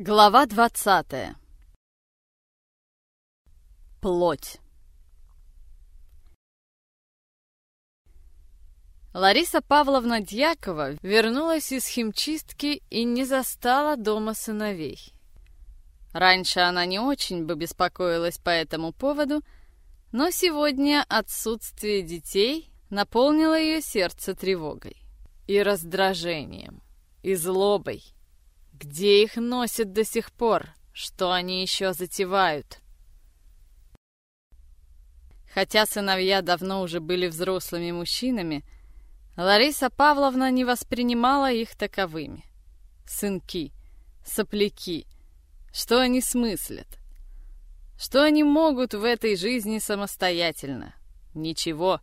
Глава двадцатая. Плоть. Лариса Павловна Дьякова вернулась из химчистки и не застала дома сыновей. Раньше она не очень бы беспокоилась по этому поводу, но сегодня отсутствие детей наполнило ее сердце тревогой и раздражением, и злобой. Где их носят до сих пор? Что они еще затевают? Хотя сыновья давно уже были взрослыми мужчинами, Лариса Павловна не воспринимала их таковыми. Сынки, сопляки, что они смыслят? Что они могут в этой жизни самостоятельно? Ничего.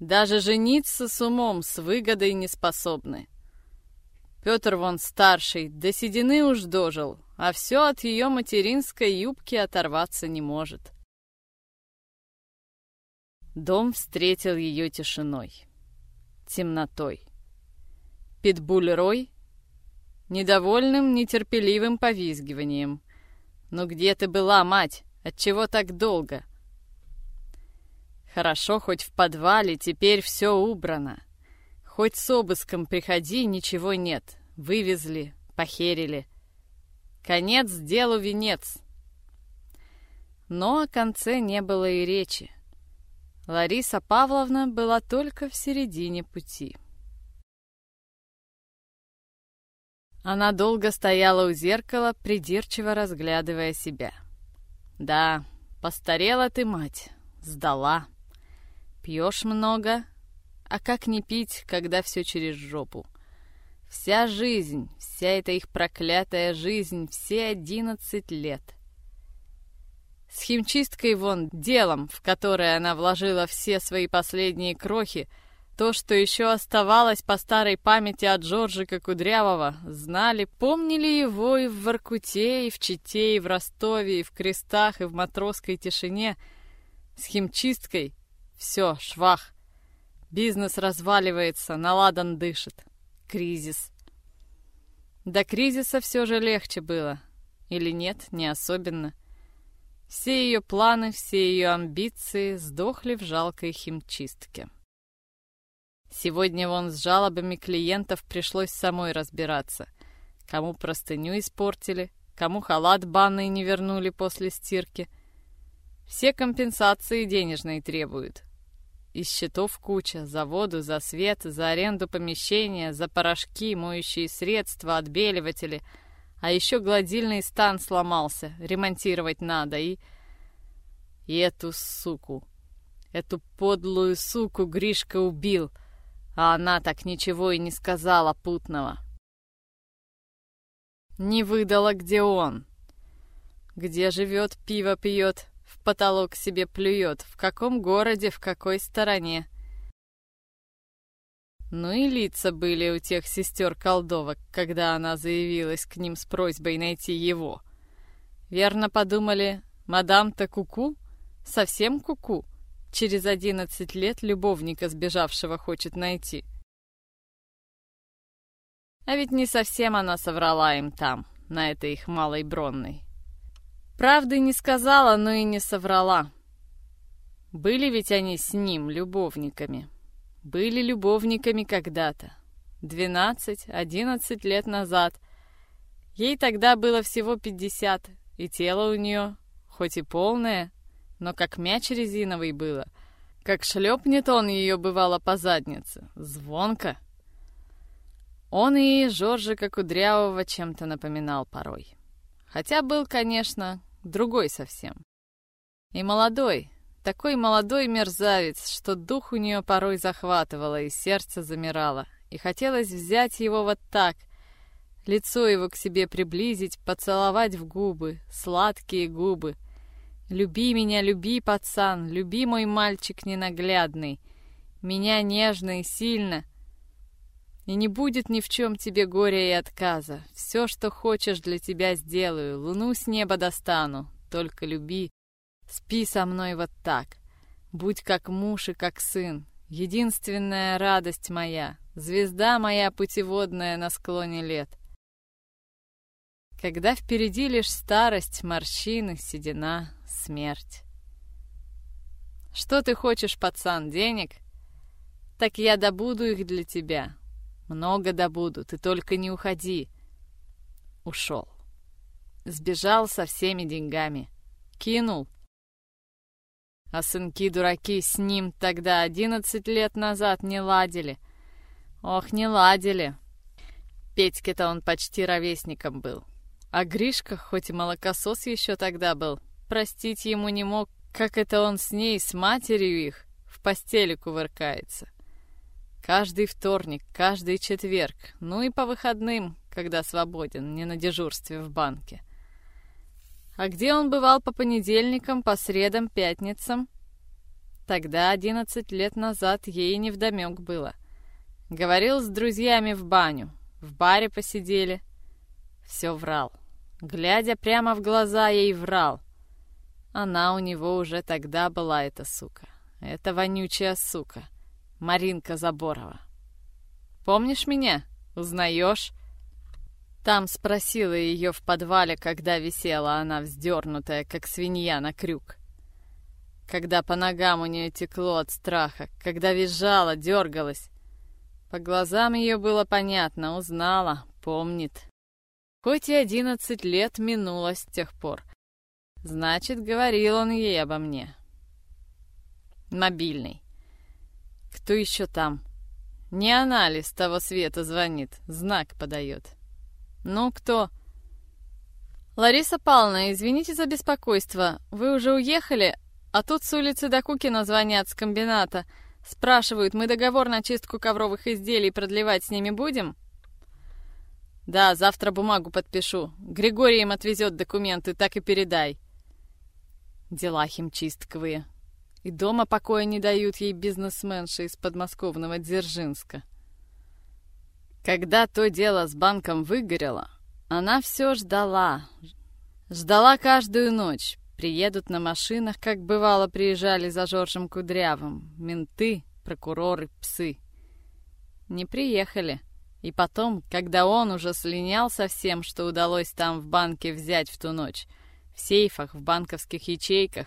Даже жениться с умом, с выгодой не способны. Петр вон старший, до седины уж дожил, а все от ее материнской юбки оторваться не может. Дом встретил ее тишиной, темнотой. Питбуль Рой — недовольным, нетерпеливым повизгиванием. «Ну где ты была, мать? Отчего так долго?» Хорошо, хоть в подвале теперь все убрано. Хоть с обыском приходи, ничего нет. Вывезли, похерили. Конец делу венец. Но о конце не было и речи. Лариса Павловна была только в середине пути. Она долго стояла у зеркала, придирчиво разглядывая себя. «Да, постарела ты, мать, сдала. Пьешь много, а как не пить, когда все через жопу? Вся жизнь, вся эта их проклятая жизнь, все одиннадцать лет. С химчисткой вон, делом, в которое она вложила все свои последние крохи, то, что еще оставалось по старой памяти от Джорджика Кудрявого, знали, помнили его и в Воркуте, и в Чите, и в Ростове, и в Крестах, и в Матросской тишине. С химчисткой все, швах. Бизнес разваливается, наладан дышит. Кризис. До кризиса все же легче было. Или нет, не особенно. Все ее планы, все ее амбиции сдохли в жалкой химчистке. Сегодня вон с жалобами клиентов пришлось самой разбираться. Кому простыню испортили, кому халат банный не вернули после стирки. Все компенсации денежные требуют. Из счетов куча. За воду, за свет, за аренду помещения, за порошки, моющие средства, отбеливатели. А еще гладильный стан сломался. Ремонтировать надо. И... И эту суку. Эту подлую суку Гришка убил. А она так ничего и не сказала путного. Не выдала, где он. Где живет, пиво пьет, потолок себе плюет, в каком городе, в какой стороне. Ну и лица были у тех сестер-колдовок, когда она заявилась к ним с просьбой найти его. Верно подумали, мадам-то куку? Совсем куку? Через одиннадцать лет любовника сбежавшего хочет найти. А ведь не совсем она соврала им там, на этой их малой бронной. Правды не сказала, но и не соврала. Были ведь они с ним любовниками. Были любовниками когда-то. Двенадцать, одиннадцать лет назад. Ей тогда было всего пятьдесят, и тело у нее, хоть и полное, но как мяч резиновый было. Как шлепнет он ее, бывало, по заднице. Звонко. Он и Жоржика Кудрявого чем-то напоминал порой. Хотя был, конечно, другой совсем. И молодой, такой молодой мерзавец, что дух у нее порой захватывало и сердце замирало. И хотелось взять его вот так, лицо его к себе приблизить, поцеловать в губы, сладкие губы. «Люби меня, люби, пацан, люби мой мальчик ненаглядный, меня нежно и сильно, и не будет ни в чем тебе горя и отказа. Все, что хочешь, для тебя сделаю. Луну с неба достану. Только люби. Спи со мной вот так. Будь как муж и как сын. Единственная радость моя. Звезда моя путеводная на склоне лет. когда впереди лишь старость, морщины, седина, смерть. Что ты хочешь, пацан, денег? Так я добуду их для тебя. Много добуду, ты только не уходи. Ушел. Сбежал со всеми деньгами. Кинул. А сынки-дураки с ним тогда одиннадцать лет назад не ладили. Ох, не ладили. Петьке-то он почти ровесником был. А Гришка, хоть и молокосос еще тогда был, простить ему не мог, как это он с ней, с матерью их, в постели кувыркается. Каждый вторник, каждый четверг, ну и по выходным, когда свободен, не на дежурстве в банке. А где он бывал по понедельникам, по средам, пятницам? Тогда, одиннадцать лет назад, ей невдомек было. Говорил с друзьями в баню, в баре посидели. Все врал. Глядя прямо в глаза, ей врал. Она у него уже тогда была, эта сука. Эта вонючая сука. Маринка Заборова. «Помнишь меня? Узнаешь?» Там спросила ее в подвале, когда висела она вздернутая, как свинья на крюк. Когда по ногам у нее текло от страха, когда визжала, дергалась. По глазам ее было понятно, узнала, помнит. Хоть и одиннадцать лет минуло с тех пор. Значит, говорил он ей обо мне. Мобильный. Кто еще там? Не она ли с того света звонит, знак подает? Ну, кто? Лариса Павловна, извините за беспокойство. Вы уже уехали? А тут с улицы до Кукина звонят с комбината. Спрашивают, мы договор на чистку ковровых изделий продлевать с ними будем? Да, завтра бумагу подпишу. Григорий им отвезет документы, так и передай. Дела химчистковые. И дома покоя не дают ей бизнесменши из подмосковного Дзержинска. Когда то дело с банком выгорело, она все ждала. Ждала каждую ночь. Приедут на машинах, как бывало приезжали за Жоржем Кудрявым. Менты, прокуроры, псы. Не приехали. И потом, когда он уже слинял со всем, что удалось там в банке взять в ту ночь, в сейфах, в банковских ячейках,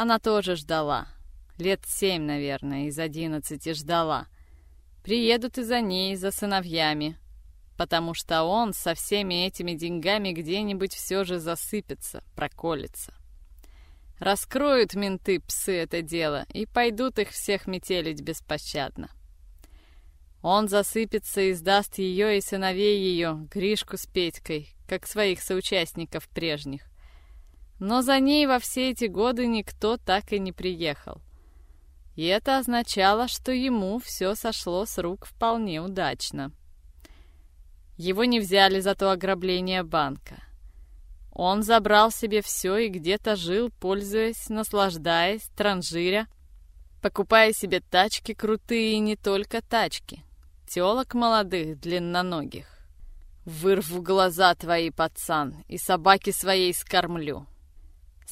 она тоже ждала. Лет семь, наверное, из одиннадцати ждала. Приедут и за ней, за сыновьями, потому что он со всеми этими деньгами где-нибудь все же засыпется, проколется. Раскроют менты псы это дело и пойдут их всех метелить беспощадно. Он засыпется и сдаст ее и сыновей ее, Гришку с Петькой, как своих соучастников прежних. Но за ней во все эти годы никто так и не приехал. И это означало, что ему все сошло с рук вполне удачно. Его не взяли за то ограбление банка. Он забрал себе все и где-то жил, пользуясь, наслаждаясь, транжиря, покупая себе тачки крутые и не только тачки, телок молодых, длинноногих. Вырву глаза твои, пацан, и собаки своей скормлю.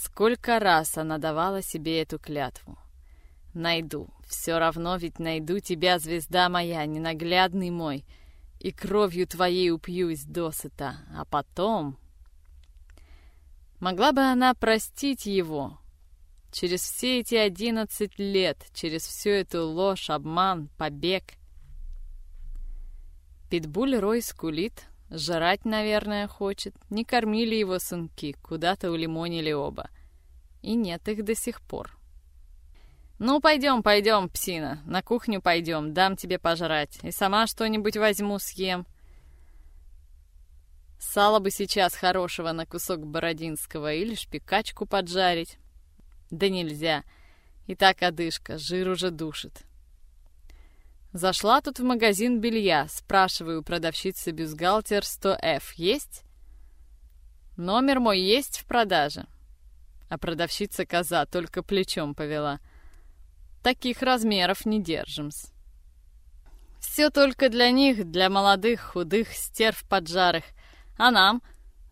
Сколько раз она давала себе эту клятву. Найду, все равно ведь найду тебя, звезда моя, ненаглядный мой, и кровью твоей упьюсь досыта, а потом... Могла бы она простить его, Через все эти одиннадцать лет, через всю эту ложь, обман, побег, Питбуль Рой скулит, жрать, наверное, хочет. Не кормили его сынки, куда-то улимонили оба. И нет их до сих пор. «Ну, пойдем, пойдем, псина, на кухню пойдем, дам тебе пожрать, и сама что-нибудь возьму, съем». Сало бы сейчас хорошего на кусок бородинского или шпикачку поджарить. Да нельзя, и так одышка, жир уже душит. Зашла тут в магазин белья, спрашиваю продавщицы бюстгальтер 100F есть? Номер мой есть в продаже. А продавщица коза только плечом повела. Таких размеров не держим-с. Все только для них, для молодых, худых, стерв поджарых. А нам?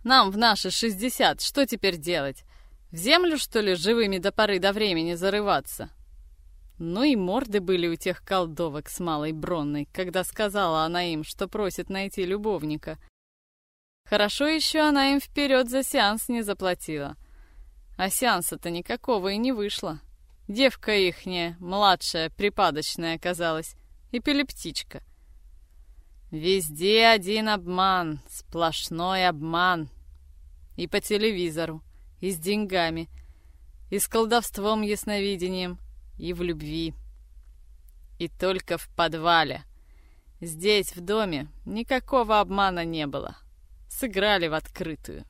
Нам в наши шестьдесят что теперь делать? В землю, что ли, живыми до поры до времени зарываться? Ну и морды были у тех колдовок с малой Бронной, когда сказала она им, что просит найти любовника. Хорошо еще она им вперед за сеанс не заплатила. А сеанса-то никакого и не вышло. Девка ихняя, младшая, припадочная оказалась, эпилептичка. Везде один обман, сплошной обман. И по телевизору, и с деньгами, и с колдовством ясновидением, и в любви. И только в подвале. Здесь, в доме, никакого обмана не было. Сыграли в открытую.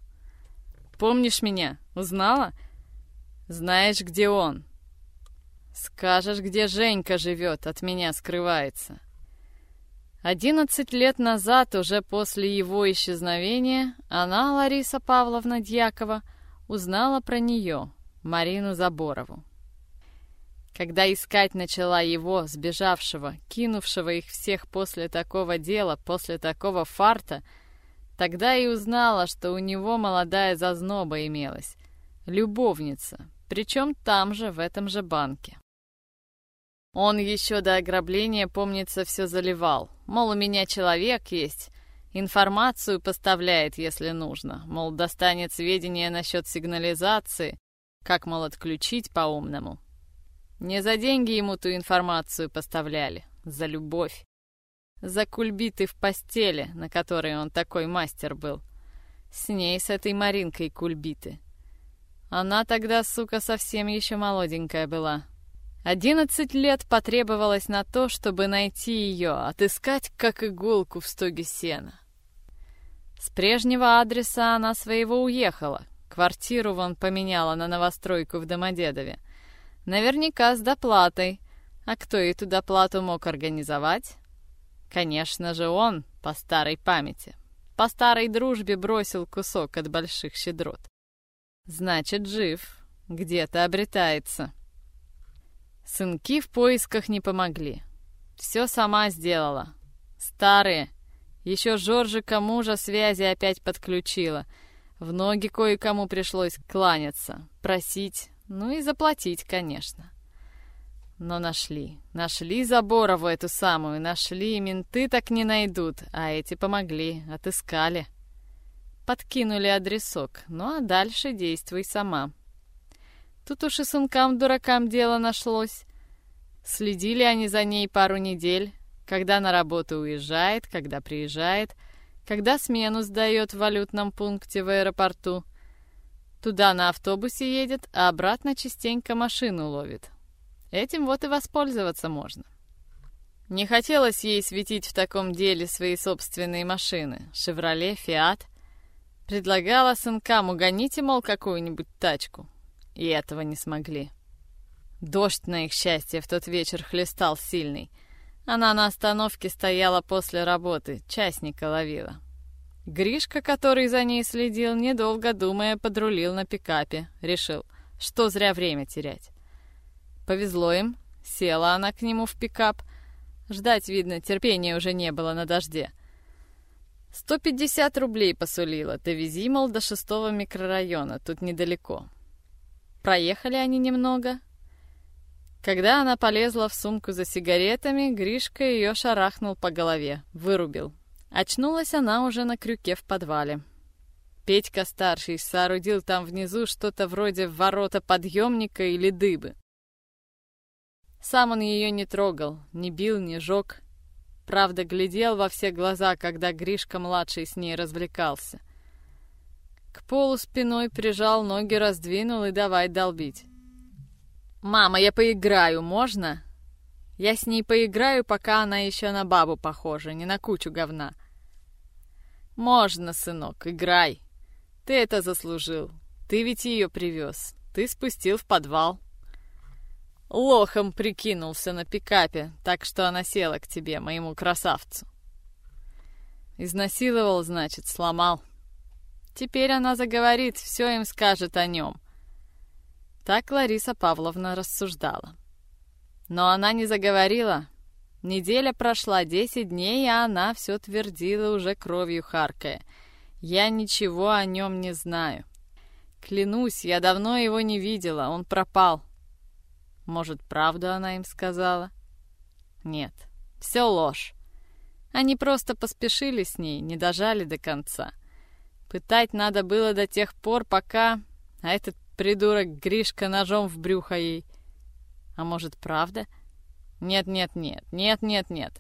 Помнишь меня? Узнала? Знаешь, где он? Скажешь, где Женька живет, от меня скрывается. Одиннадцать лет назад, уже после его исчезновения, она, Лариса Павловна Дьякова, узнала про нее, Марину Заборову. Когда искать начала его, сбежавшего, кинувшего их всех после такого дела, после такого фарта, тогда и узнала, что у него молодая зазноба имелась, любовница, причем там же, в этом же банке. Он еще до ограбления, помнится, все заливал. Мол, у меня человек есть, информацию поставляет, если нужно. Мол, достанет сведения насчет сигнализации, как, мол, отключить по-умному. Не за деньги ему ту информацию поставляли, за любовь. За кульбиты в постели, на которой он такой мастер был. С ней, с этой Маринкой кульбиты. Она тогда, сука, совсем еще молоденькая была. Одиннадцать лет потребовалось на то, чтобы найти ее, отыскать как иголку в стоге сена. С прежнего адреса она своего уехала. Квартиру вон поменяла на новостройку в Домодедове. Наверняка с доплатой. А кто ей ту доплату мог организовать? Конечно же он, по старой памяти. По старой дружбе бросил кусок от больших щедрот. Значит, жив. Где-то обретается. Сынки в поисках не помогли. Все сама сделала. Старые. Еще Жоржика мужа связи опять подключила. В ноги кое-кому пришлось кланяться, просить, ну и заплатить, конечно. Но нашли. Нашли Заборову эту самую, нашли, менты так не найдут, а эти помогли, отыскали. Подкинули адресок, ну а дальше действуй сама. Тут уж и сынкам-дуракам дело нашлось. Следили они за ней пару недель, когда на работу уезжает, когда приезжает, когда смену сдает в валютном пункте в аэропорту — Туда на автобусе едет, а обратно частенько машину ловит. Этим вот и воспользоваться можно. Не хотелось ей светить в таком деле свои собственные машины. «Шевроле», «Фиат». Предлагала сынкам, угоните, мол, какую-нибудь тачку. И этого не смогли. Дождь, на их счастье, в тот вечер хлестал сильный. Она на остановке стояла после работы, частника ловила. Гришка, который за ней следил, недолго думая, подрулил на пикапе. Решил, что зря время терять. Повезло им. Села она к нему в пикап. Ждать, видно, терпения уже не было на дожде. 150 рублей посулила. Довези, мол, до шестого микрорайона, тут недалеко. Проехали они немного. Когда она полезла в сумку за сигаретами, Гришка ее шарахнул по голове, вырубил, Очнулась она уже на крюке в подвале. Петька-старший соорудил там внизу что-то вроде ворота подъемника или дыбы. Сам он ее не трогал, не бил, не жег. Правда, глядел во все глаза, когда Гришка-младший с ней развлекался. К полу спиной прижал, ноги раздвинул и давай долбить. «Мама, я поиграю, можно?» Я с ней поиграю, пока она еще на бабу похожа, не на кучу говна. Можно, сынок, играй. Ты это заслужил. Ты ведь ее привез. Ты спустил в подвал. Лохом прикинулся на пикапе, так что она села к тебе, моему красавцу. Изнасиловал, значит, сломал. Теперь она заговорит, все им скажет о нем. Так Лариса Павловна рассуждала. Но она не заговорила. Неделя прошла, десять дней, а она все твердила уже кровью харкая. Я ничего о нем не знаю. Клянусь, я давно его не видела, он пропал. Может, правду она им сказала? Нет, все ложь. Они просто поспешили с ней, не дожали до конца. Пытать надо было до тех пор, пока... А этот придурок Гришка ножом в брюхо ей. А может, правда? Нет-нет-нет, нет-нет-нет.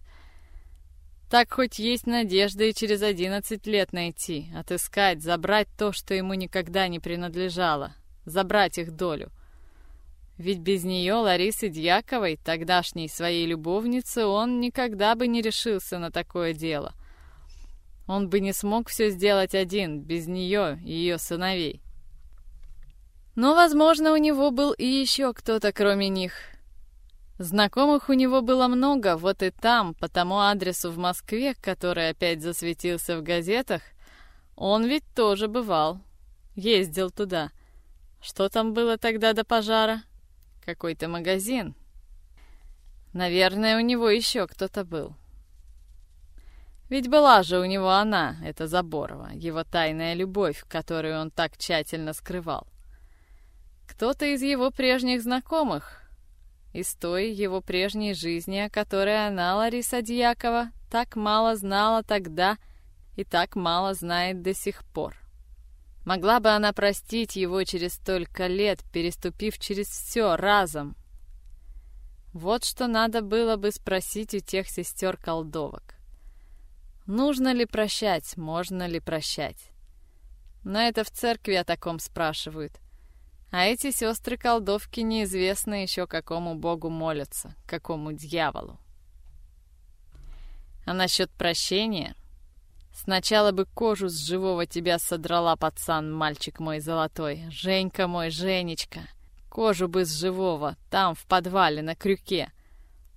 Так хоть есть надежда и через одиннадцать лет найти, отыскать, забрать то, что ему никогда не принадлежало, забрать их долю. Ведь без нее, Ларисы Дьяковой, тогдашней своей любовницы, он никогда бы не решился на такое дело. Он бы не смог все сделать один, без нее и ее сыновей. Но, возможно, у него был и еще кто-то, кроме них. Знакомых у него было много, вот и там, по тому адресу в Москве, который опять засветился в газетах, он ведь тоже бывал. Ездил туда. Что там было тогда до пожара? Какой-то магазин. Наверное, у него еще кто-то был. Ведь была же у него она, эта Заборова, его тайная любовь, которую он так тщательно скрывал. Кто-то из его прежних знакомых, из той его прежней жизни, о которой она, Лариса Дьякова, так мало знала тогда и так мало знает до сих пор. Могла бы она простить его через столько лет, переступив через все разом? Вот что надо было бы спросить у тех сестер-колдовок. Нужно ли прощать, можно ли прощать? Но это в церкви о таком спрашивают. А эти сестры-колдовки неизвестно еще какому богу молятся, какому дьяволу. А насчет прощения... Сначала бы кожу с живого тебя содрала, пацан, мальчик мой золотой. Женька мой, Женечка. Кожу бы с живого, там, в подвале, на крюке.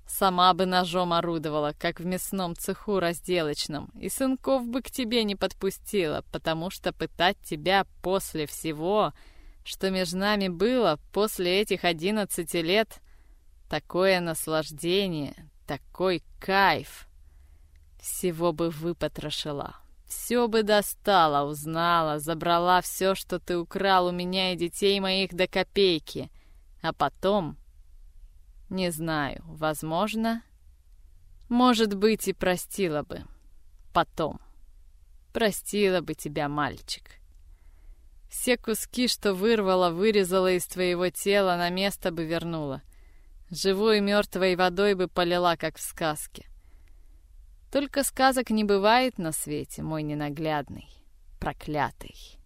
Сама бы ножом орудовала, как в мясном цеху разделочном, и сынков бы к тебе не подпустила, потому что пытать тебя после всего что между нами было после этих одиннадцати лет, такое наслаждение, такой кайф. Всего бы выпотрошила, все бы достала, узнала, забрала все, что ты украл у меня и детей моих до копейки. А потом... Не знаю, возможно... Может быть, и простила бы. Потом. Простила бы тебя, мальчик. Все куски, что вырвала, вырезала из твоего тела, на место бы вернула. Живой мертвой водой бы полила, как в сказке. Только сказок не бывает на свете, мой ненаглядный, проклятый.